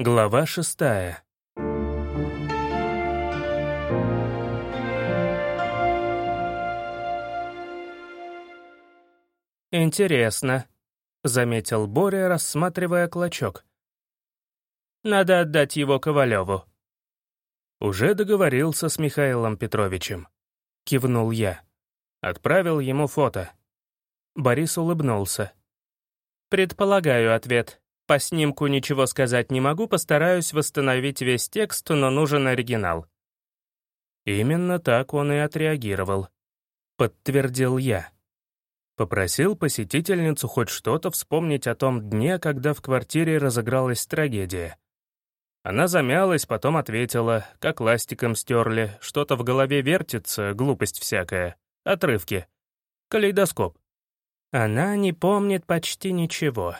Глава шестая. «Интересно», — заметил Боря, рассматривая клочок. «Надо отдать его Ковалеву». «Уже договорился с Михаилом Петровичем», — кивнул я. Отправил ему фото. Борис улыбнулся. «Предполагаю ответ. По снимку ничего сказать не могу, постараюсь восстановить весь текст, но нужен оригинал». Именно так он и отреагировал. Подтвердил я. Попросил посетительницу хоть что-то вспомнить о том дне, когда в квартире разыгралась трагедия. Она замялась, потом ответила, как ластиком стерли, что-то в голове вертится, глупость всякая, отрывки. Калейдоскоп. Она не помнит почти ничего.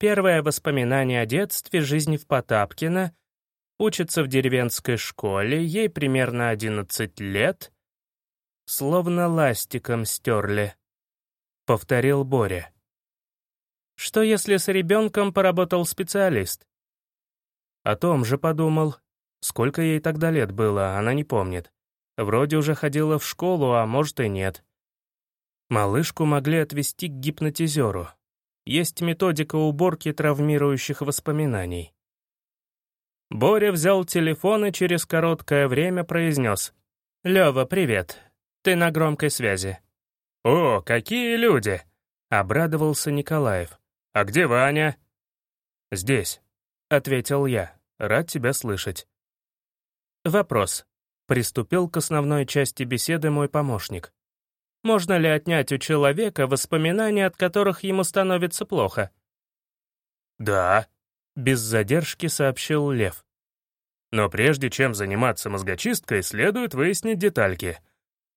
Первое воспоминание о детстве — жизнь в Потапкино, учится в деревенской школе, ей примерно 11 лет. Словно ластиком стерли. — повторил Боря. «Что если с ребенком поработал специалист?» О том же подумал. Сколько ей тогда лет было, она не помнит. Вроде уже ходила в школу, а может и нет. Малышку могли отвести к гипнотизеру. Есть методика уборки травмирующих воспоминаний. Боря взял телефон и через короткое время произнес. «Лёва, привет. Ты на громкой связи». «О, какие люди!» — обрадовался Николаев. «А где Ваня?» «Здесь», — ответил я. «Рад тебя слышать». Вопрос. Приступил к основной части беседы мой помощник. Можно ли отнять у человека воспоминания, от которых ему становится плохо? «Да», — без задержки сообщил Лев. «Но прежде чем заниматься мозгочисткой, следует выяснить детальки —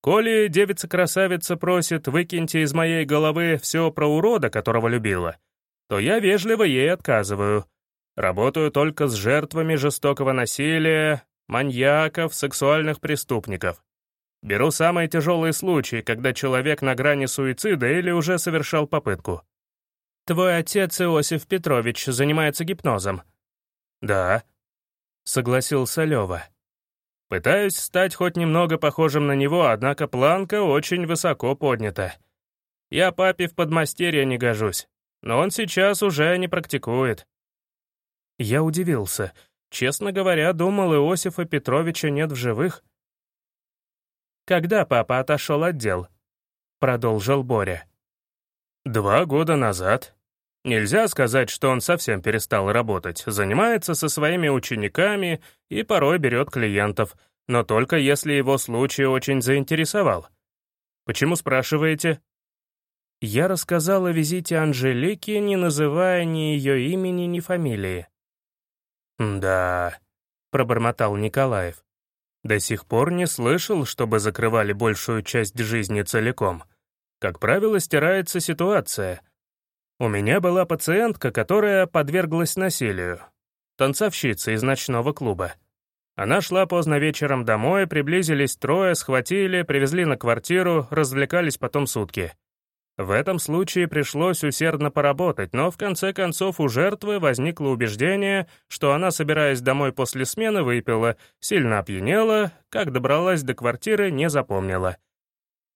Коли девица-красавица просит «выкиньте из моей головы все про урода, которого любила», то я вежливо ей отказываю. Работаю только с жертвами жестокого насилия, маньяков, сексуальных преступников. Беру самые тяжелые случаи, когда человек на грани суицида или уже совершал попытку. «Твой отец Иосиф Петрович занимается гипнозом?» «Да», — согласился Лёва. Пытаюсь стать хоть немного похожим на него, однако планка очень высоко поднята. Я папе в подмастерье не гожусь, но он сейчас уже не практикует. Я удивился. Честно говоря, думал, Иосифа Петровича нет в живых. «Когда папа отошел от дел?» — продолжил Боря. «Два года назад. Нельзя сказать, что он совсем перестал работать, занимается со своими учениками и порой берет клиентов, но только если его случай очень заинтересовал. Почему спрашиваете? Я рассказал о визите Анжелики, не называя ни ее имени, ни фамилии. «Да», — пробормотал Николаев. «До сих пор не слышал, чтобы закрывали большую часть жизни целиком. Как правило, стирается ситуация — у меня была пациентка, которая подверглась насилию. Танцовщица из ночного клуба. Она шла поздно вечером домой, приблизились трое, схватили, привезли на квартиру, развлекались потом сутки. В этом случае пришлось усердно поработать, но в конце концов у жертвы возникло убеждение, что она, собираясь домой после смены, выпила, сильно опьянела, как добралась до квартиры, не запомнила.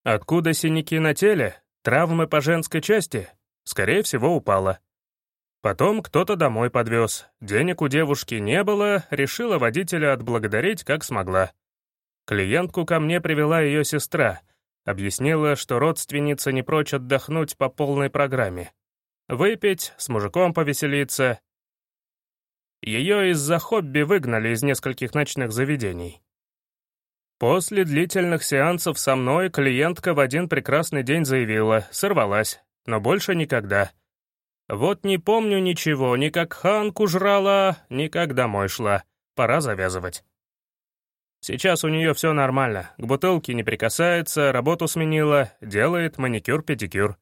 Откуда синяки на теле? Травмы по женской части? Скорее всего, упала. Потом кто-то домой подвез. Денег у девушки не было, решила водителя отблагодарить, как смогла. Клиентку ко мне привела ее сестра. Объяснила, что родственница не прочь отдохнуть по полной программе. Выпить, с мужиком повеселиться. Ее из-за хобби выгнали из нескольких ночных заведений. После длительных сеансов со мной клиентка в один прекрасный день заявила, сорвалась, но больше никогда. Вот не помню ничего, ни как Ханку жрала, ни как домой шла. Пора завязывать. Сейчас у нее все нормально, к бутылке не прикасается, работу сменила, делает маникюр-педикюр.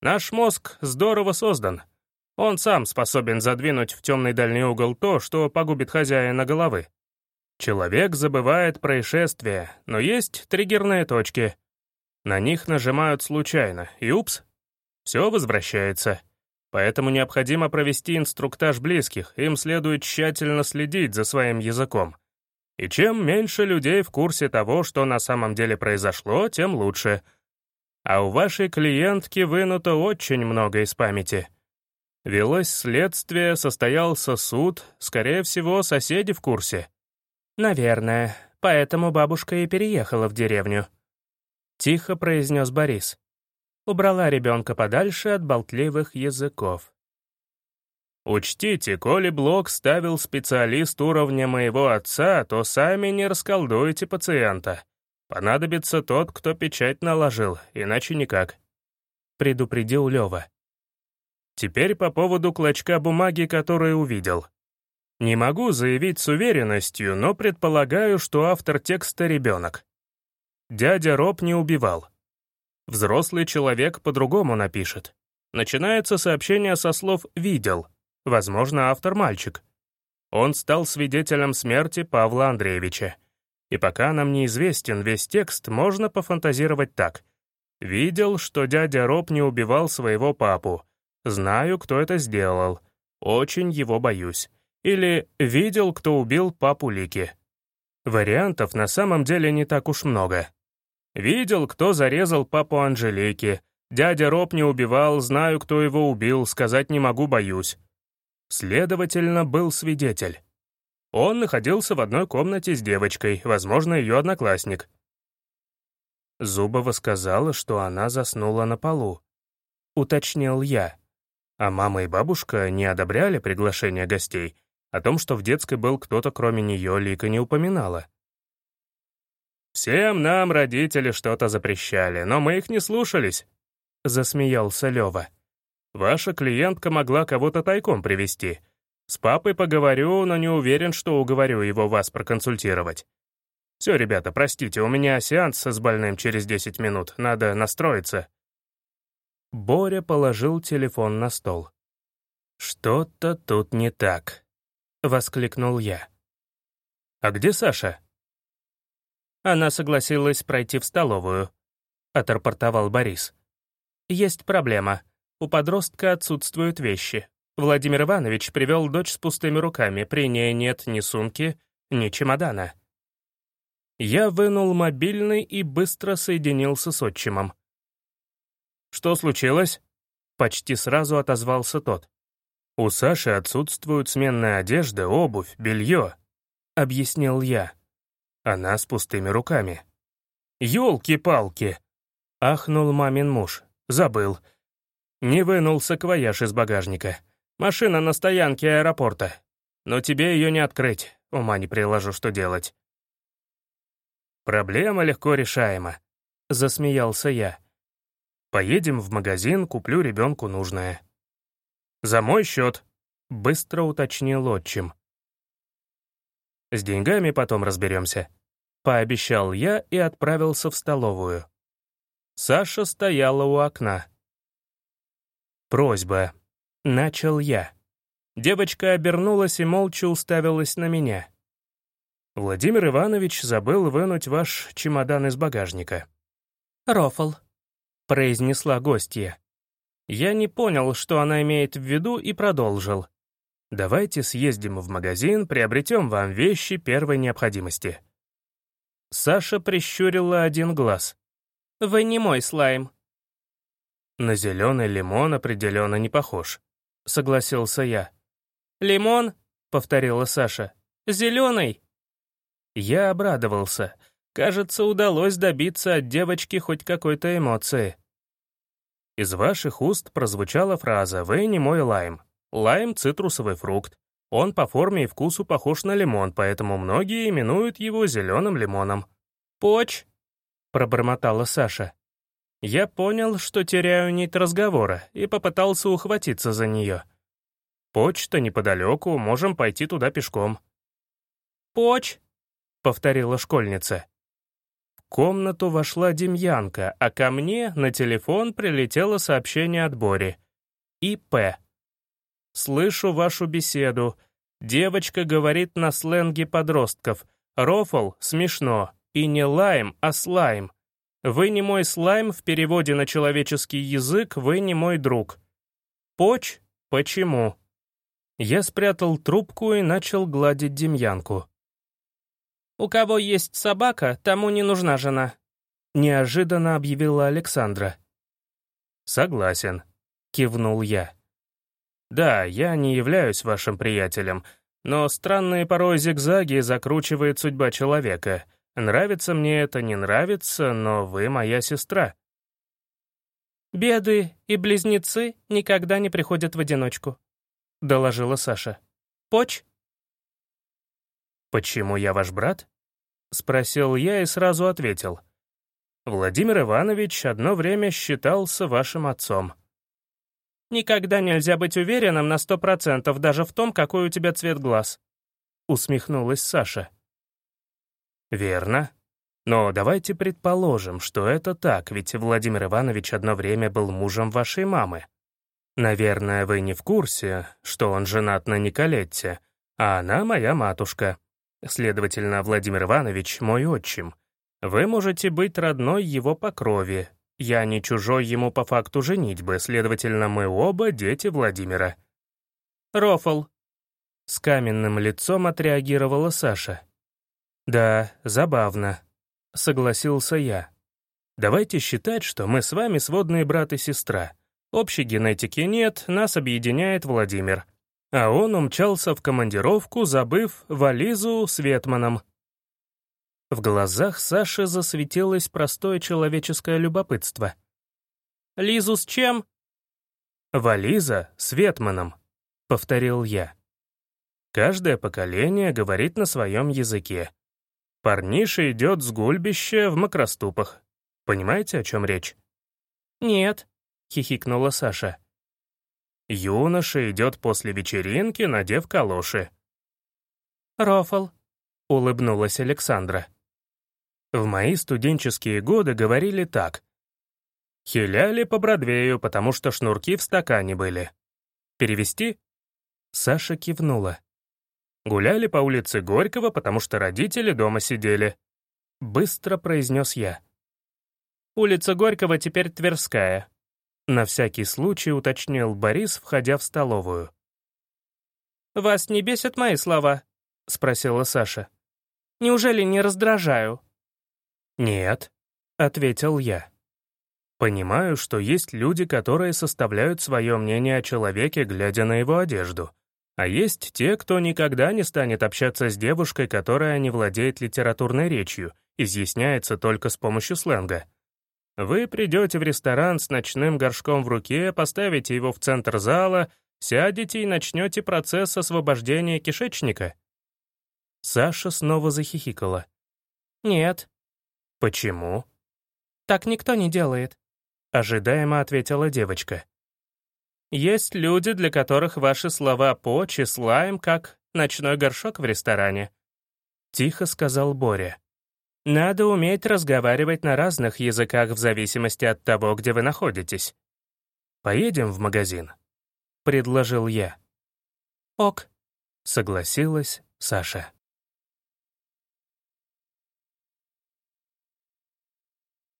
Наш мозг здорово создан. Он сам способен задвинуть в темный дальний угол то, что погубит хозяина головы. Человек забывает происшествия, но есть триггерные точки. На них нажимают случайно, и упс, все возвращается. Поэтому необходимо провести инструктаж близких, им следует тщательно следить за своим языком. И чем меньше людей в курсе того, что на самом деле произошло, тем лучше. А у вашей клиентки вынуто очень много из памяти. Велось следствие, состоялся суд, скорее всего, соседи в курсе. «Наверное, поэтому бабушка и переехала в деревню», — тихо произнес Борис. Убрала ребенка подальше от болтливых языков. Учтите, коли блок ставил специалист уровня моего отца, то сами не расколдуйте пациента. Понадобится тот, кто печать наложил, иначе никак. Предупредил Лёва. Теперь по поводу клочка бумаги, который увидел. Не могу заявить с уверенностью, но предполагаю, что автор текста — ребенок. Дядя Роб не убивал. Взрослый человек по-другому напишет. Начинается сообщение со слов «видел», Возможно, автор мальчик. Он стал свидетелем смерти Павла Андреевича. И пока нам неизвестен весь текст, можно пофантазировать так. «Видел, что дядя Роб не убивал своего папу. Знаю, кто это сделал. Очень его боюсь». Или «Видел, кто убил папу Лики». Вариантов на самом деле не так уж много. «Видел, кто зарезал папу Анжелики. Дядя Роб не убивал, знаю, кто его убил, сказать не могу, боюсь». Следовательно, был свидетель. Он находился в одной комнате с девочкой, возможно, ее одноклассник. Зубова сказала, что она заснула на полу. Уточнил я. А мама и бабушка не одобряли приглашение гостей. О том, что в детской был кто-то кроме нее, Лика не упоминала. «Всем нам родители что-то запрещали, но мы их не слушались», — засмеялся Лёва. Ваша клиентка могла кого-то тайком привести. С папой поговорю, но не уверен, что уговорю его вас проконсультировать. Все, ребята, простите, у меня сеанс с больным через 10 минут, надо настроиться». Боря положил телефон на стол. «Что-то тут не так», — воскликнул я. «А где Саша?» Она согласилась пройти в столовую, — отрапортовал Борис. «Есть проблема. У подростка отсутствуют вещи. Владимир Иванович привел дочь с пустыми руками, при ней нет ни сумки, ни чемодана. Я вынул мобильный и быстро соединился с отчимом. «Что случилось?» Почти сразу отозвался тот. «У Саши отсутствуют сменная одежда, обувь, белье», — объяснил я. Она с пустыми руками. «Елки-палки!» — ахнул мамин муж. «Забыл. Не вынул саквояж из багажника. Машина на стоянке аэропорта. Но тебе ее не открыть. Ума не приложу, что делать. Проблема легко решаема. Засмеялся я. Поедем в магазин, куплю ребенку нужное. За мой счет, быстро уточнил отчим. С деньгами потом разберемся. Пообещал я и отправился в столовую. Саша стояла у окна. «Просьба». Начал я. Девочка обернулась и молча уставилась на меня. «Владимир Иванович забыл вынуть ваш чемодан из багажника». «Рофл», — произнесла гостья. Я не понял, что она имеет в виду, и продолжил. «Давайте съездим в магазин, приобретем вам вещи первой необходимости». Саша прищурила один глаз. «Вы не мой слайм. «На зеленый лимон определенно не похож», — согласился я. «Лимон?» — повторила Саша. «Зеленый?» Я обрадовался. Кажется, удалось добиться от девочки хоть какой-то эмоции. Из ваших уст прозвучала фраза «Вы не мой лайм». Лайм — цитрусовый фрукт. Он по форме и вкусу похож на лимон, поэтому многие именуют его зеленым лимоном. «Поч», — пробормотала Саша. Я понял, что теряю нить разговора, и попытался ухватиться за нее. «Почта неподалеку, можем пойти туда пешком». «Поч», — повторила школьница. В комнату вошла Демьянка, а ко мне на телефон прилетело сообщение от Бори. «ИП». «Слышу вашу беседу. Девочка говорит на сленге подростков. Рофл — смешно. И не лайм, а слайм. Вы не мой слайм в переводе на человеческий язык, вы не мой друг. Поч Почему? Я спрятал трубку и начал гладить Демьянку. «У кого есть собака, тому не нужна жена», — неожиданно объявила Александра. «Согласен», — кивнул я. «Да, я не являюсь вашим приятелем, но странные порой зигзаги закручивает судьба человека. Нравится мне это, не нравится, но вы моя сестра». «Беды и близнецы никогда не приходят в одиночку», — доложила Саша. «Поч?» «Почему я ваш брат?» — спросил я и сразу ответил. «Владимир Иванович одно время считался вашим отцом». «Никогда нельзя быть уверенным на сто процентов даже в том, какой у тебя цвет глаз», — усмехнулась Саша. «Верно. Но давайте предположим, что это так, ведь Владимир Иванович одно время был мужем вашей мамы. Наверное, вы не в курсе, что он женат на Николетте, а она моя матушка. Следовательно, Владимир Иванович — мой отчим. Вы можете быть родной его по крови. Я не чужой ему по факту женитьбы, следовательно, мы оба дети Владимира». «Рофл», — с каменным лицом отреагировала Саша. «Да, забавно», — согласился я. «Давайте считать, что мы с вами сводные брат и сестра. Общей генетики нет, нас объединяет Владимир. А он умчался в командировку, забыв вализу с Ветманом». В глазах Саши засветилось простое человеческое любопытство. «Лизу с чем?» «Вализа с Ветманом», — повторил я. Каждое поколение говорит на своем языке. Парниша идет с гульбища в макроступах. Понимаете, о чем речь? «Нет», — хихикнула Саша. Юноша идет после вечеринки, надев калоши. «Рофл», — улыбнулась Александра. В мои студенческие годы говорили так. Хиляли по Бродвею, потому что шнурки в стакане были. Перевести? Саша кивнула. Гуляли по улице Горького, потому что родители дома сидели. Быстро произнес я. Улица Горького теперь Тверская. На всякий случай уточнил Борис, входя в столовую. «Вас не бесят мои слова?» — спросила Саша. «Неужели не раздражаю?» «Нет», — ответил я. «Понимаю, что есть люди, которые составляют свое мнение о человеке, глядя на его одежду. А есть те, кто никогда не станет общаться с девушкой, которая не владеет литературной речью, изъясняется только с помощью сленга. Вы придете в ресторан с ночным горшком в руке, поставите его в центр зала, сядете и начнете процесс освобождения кишечника. Саша снова захихикала. «Нет». «Почему?» «Так никто не делает», — ожидаемо ответила девочка. Есть люди, для которых ваши слова «по» числа как ночной горшок в ресторане. Тихо сказал Боря. Надо уметь разговаривать на разных языках в зависимости от того, где вы находитесь. «Поедем в магазин», — предложил я. «Ок», — согласилась Саша.